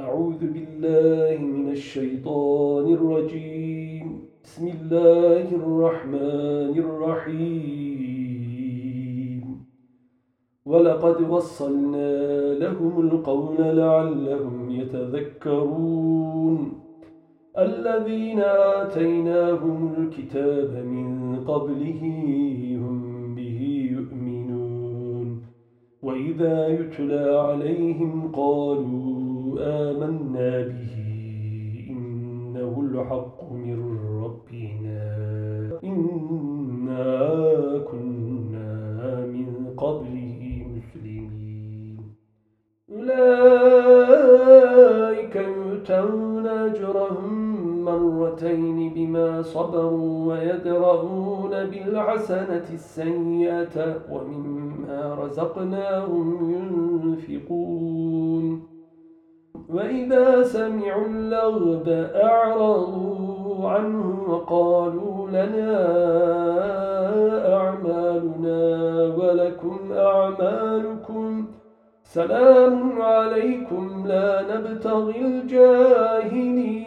أعوذ بالله من الشيطان الرجيم. بسم الله الرحمن الرحيم. ولقد وصلنا لهم القول لعلهم يتذكرون. الذين آتيناهم الكتاب من قبله وإذا يتلى عليهم قالوا آمنا به إنه الحق من مرتين بما صبروا ويدرؤون بالحسنة السيئة ومما رزقناهم ينفقون. وإذا سمعوا اللغب أعرضوا عنه وقالوا لنا أعمالنا ولكم أعمالكم سلام عليكم لا نبتغي الجاهلين.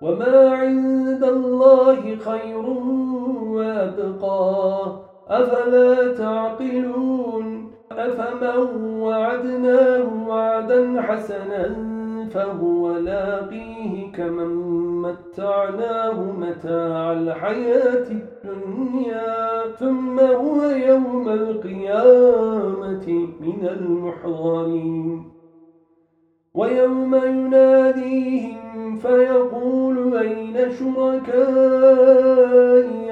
وما عند الله خير وأبقى أفلا تعقلون أفمن وعدناه وعدا حسنا فهو لاقيه كمن متعناه متاع الحياة الدنيا ثم هو يوم القيامة من المحضرين ويوم يناديهم فيقول أين شركائي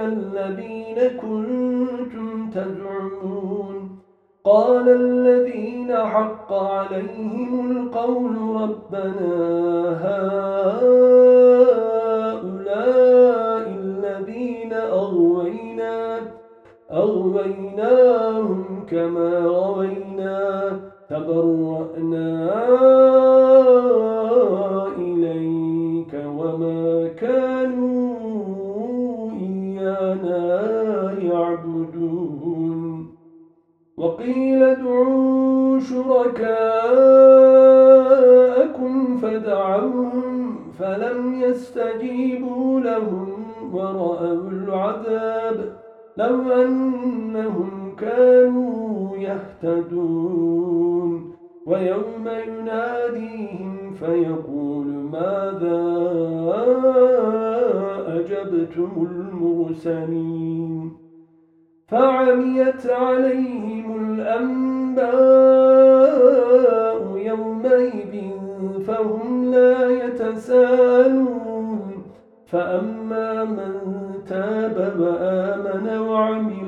الذين كنتم تزعمون؟ قال الذين حق عليهم القول ربنا هؤلاء الذين أغوينا أغويناهم كما غوينا أنهم كانوا يهتدون. ويوم يناديهم فيقول ماذا أجبتم المرسلين؟ فعميت عليهم الأنباء يومئذ فهم لا يتسالون فأما من تاب وآمن وعمل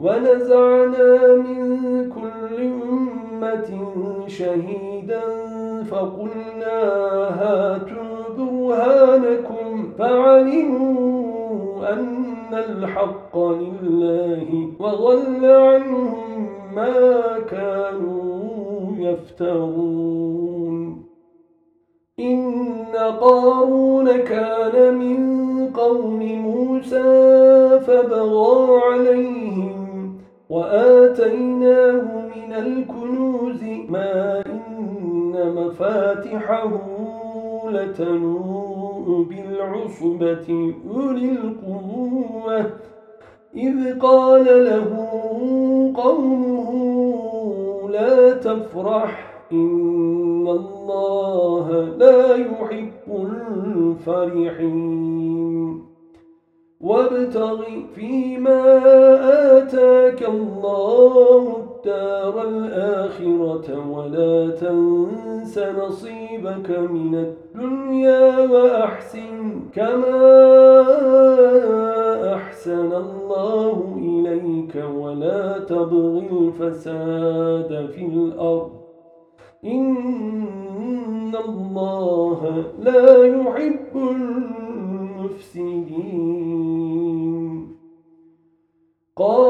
ونزعنا من كل أمة شهيدا فقلنا هاتوا برهانكم فعلموا أن الحق لله وضل عنهم ما كانوا يفترون. إن قارون كان من قوم موسى فبغى عليهم وآتيناه من الكنوز ما إن مفاتحه لتنوء بالعصبة أولي القوة. إذ قال له قومه لا تفرح إن الله لا يحب الفرحين. وابتغ فيما آتاك الله الدار الآخرة ولا تنس نصيبك من الدنيا وأحسن كما أحسن الله إليك ولا تبغي الفساد في الأرض. إن الله لا يحب المفسدين. قال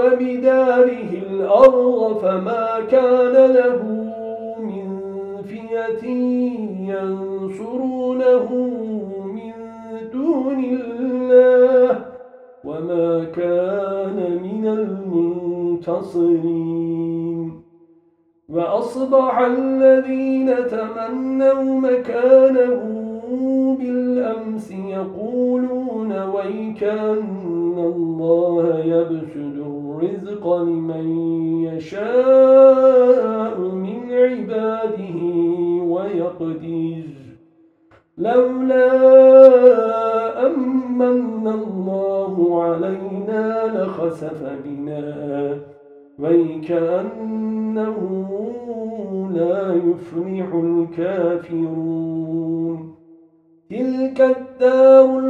وبداره الأرض فما كان له من فئة ينصرونه من دون الله وما كان من المنتصرين. وأصبح الذين تمنوا مكانه بالأمس يقولون ويكأن الله يبسد الرزق لمن يشاء من عباده ويقدر. لولا أمن الله علينا لخسف بنا ويكأنه لا يفلح الكافرون. تلك الدار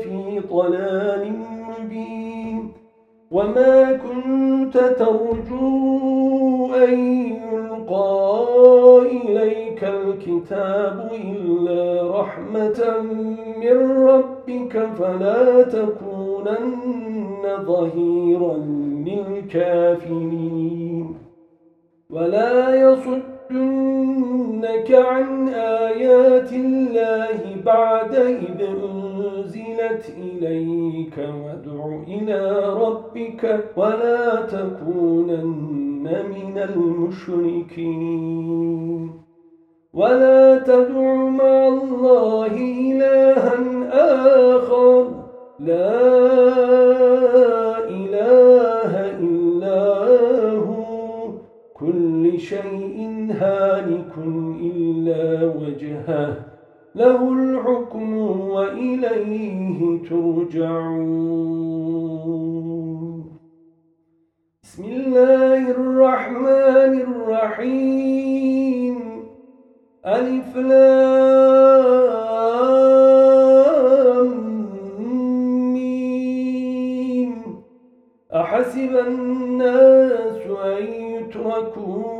في ضلال مبين. وما كنت ترجو أن يلقى إليك الكتاب إلا رحمة من ربك فلا تكونن ظهيرا للكافرين. ولا يصدنك عن آيات الله بعد إذ أنزلت إليك وادع إلى ربك ولا تكونن من المشركين. ولا تدع مع الله إلها آخر. لا شيء هالك إلا وجهه له الحكم وإليه ترجعون. بسم الله الرحمن الرحيم. ألف لام أحسب الناس أن يتركوا أن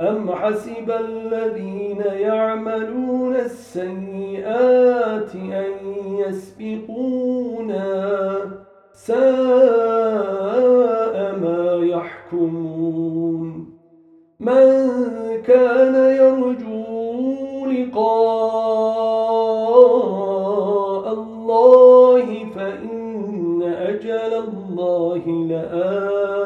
أم حسب الذين يعملون السيئات أن يسبقونا ساء ما يحكمون من كان يرجو لقاء الله فإن أجل الله لآت